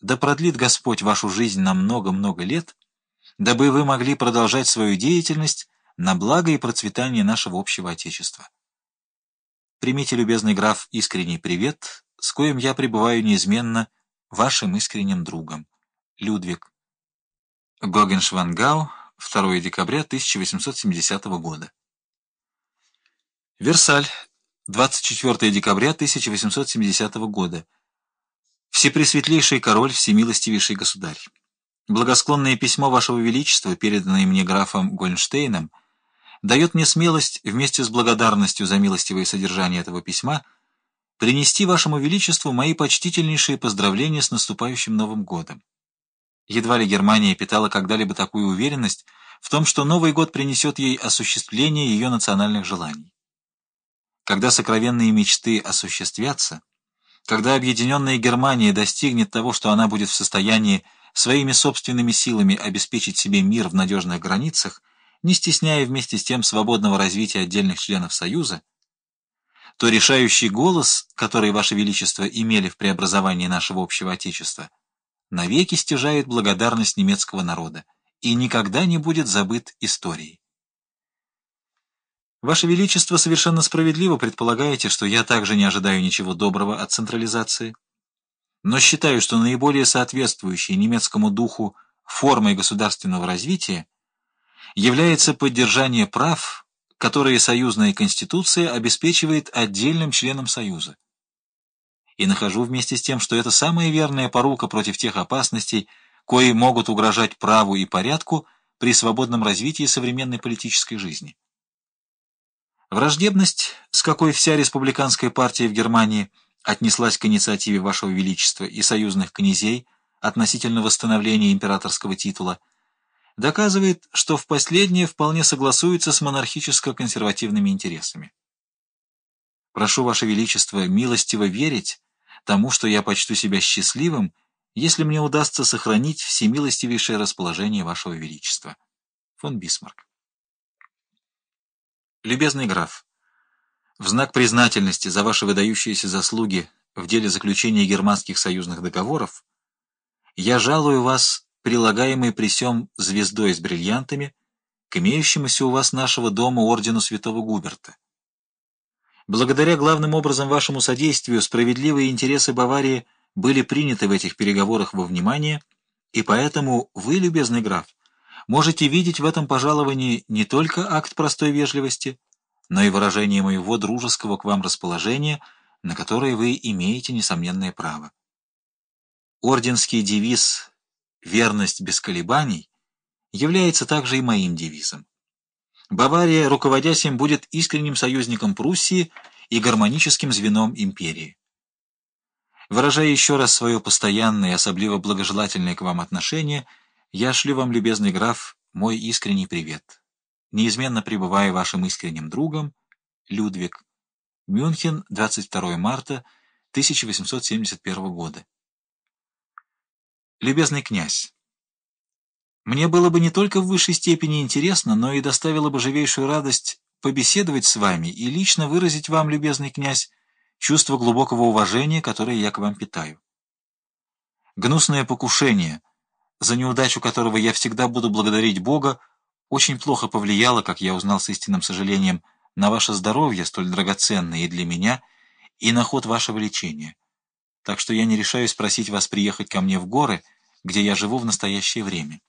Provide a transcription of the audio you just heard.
да продлит Господь вашу жизнь на много-много лет, дабы вы могли продолжать свою деятельность на благо и процветание нашего общего Отечества. Примите, любезный граф, искренний привет, с коим я пребываю неизменно вашим искренним другом. Людвиг. Гогеншвангау, 2 декабря 1870 года. Версаль, 24 декабря 1870 года. Всепресветлейший король, всемилостивейший государь. Благосклонное письмо Вашего Величества, переданное мне графом Гольнштейном, дает мне смелость, вместе с благодарностью за милостивое содержание этого письма, принести Вашему Величеству мои почтительнейшие поздравления с наступающим Новым годом. Едва ли Германия питала когда-либо такую уверенность в том, что Новый год принесет ей осуществление ее национальных желаний. Когда сокровенные мечты осуществятся, когда объединенная Германия достигнет того, что она будет в состоянии своими собственными силами обеспечить себе мир в надежных границах, не стесняя вместе с тем свободного развития отдельных членов Союза, то решающий голос, который Ваше Величество имели в преобразовании нашего общего Отечества, навеки стяжает благодарность немецкого народа и никогда не будет забыт историей. Ваше Величество совершенно справедливо предполагаете, что я также не ожидаю ничего доброго от централизации, но считаю, что наиболее соответствующей немецкому духу формой государственного развития является поддержание прав, которые союзная конституция обеспечивает отдельным членам Союза. И нахожу вместе с тем, что это самая верная порука против тех опасностей, кои могут угрожать праву и порядку при свободном развитии современной политической жизни. Враждебность, с какой вся республиканская партия в Германии отнеслась к инициативе Вашего Величества и союзных князей относительно восстановления императорского титула, доказывает, что в последнее вполне согласуется с монархическо-консервативными интересами. Прошу Ваше Величество милостиво верить тому, что я почту себя счастливым, если мне удастся сохранить всемилостивейшее расположение Вашего Величества. Фон Бисмарк. Любезный граф, в знак признательности за ваши выдающиеся заслуги в деле заключения германских союзных договоров, я жалую вас, прилагаемой при сём звездой с бриллиантами, к имеющемуся у вас нашего дома ордену святого Губерта. Благодаря главным образом вашему содействию справедливые интересы Баварии были приняты в этих переговорах во внимание, и поэтому вы, любезный граф, можете видеть в этом пожаловании не только акт простой вежливости, но и выражение моего дружеского к вам расположения, на которое вы имеете несомненное право. Орденский девиз «Верность без колебаний» является также и моим девизом. Бавария, руководясь им, будет искренним союзником Пруссии и гармоническим звеном империи. Выражая еще раз свое постоянное и особливо благожелательное к вам отношение, я шлю вам, любезный граф, мой искренний привет. Неизменно пребывая вашим искренним другом, Людвиг. Мюнхен, 22 марта 1871 года. Любезный князь, мне было бы не только в высшей степени интересно, но и доставило бы живейшую радость побеседовать с вами и лично выразить вам, любезный князь, чувство глубокого уважения, которое я к вам питаю. Гнусное покушение, за неудачу которого я всегда буду благодарить Бога, очень плохо повлияло, как я узнал с истинным сожалением, на ваше здоровье, столь драгоценное и для меня, и на ход вашего лечения. Так что я не решаюсь просить вас приехать ко мне в горы, где я живу в настоящее время.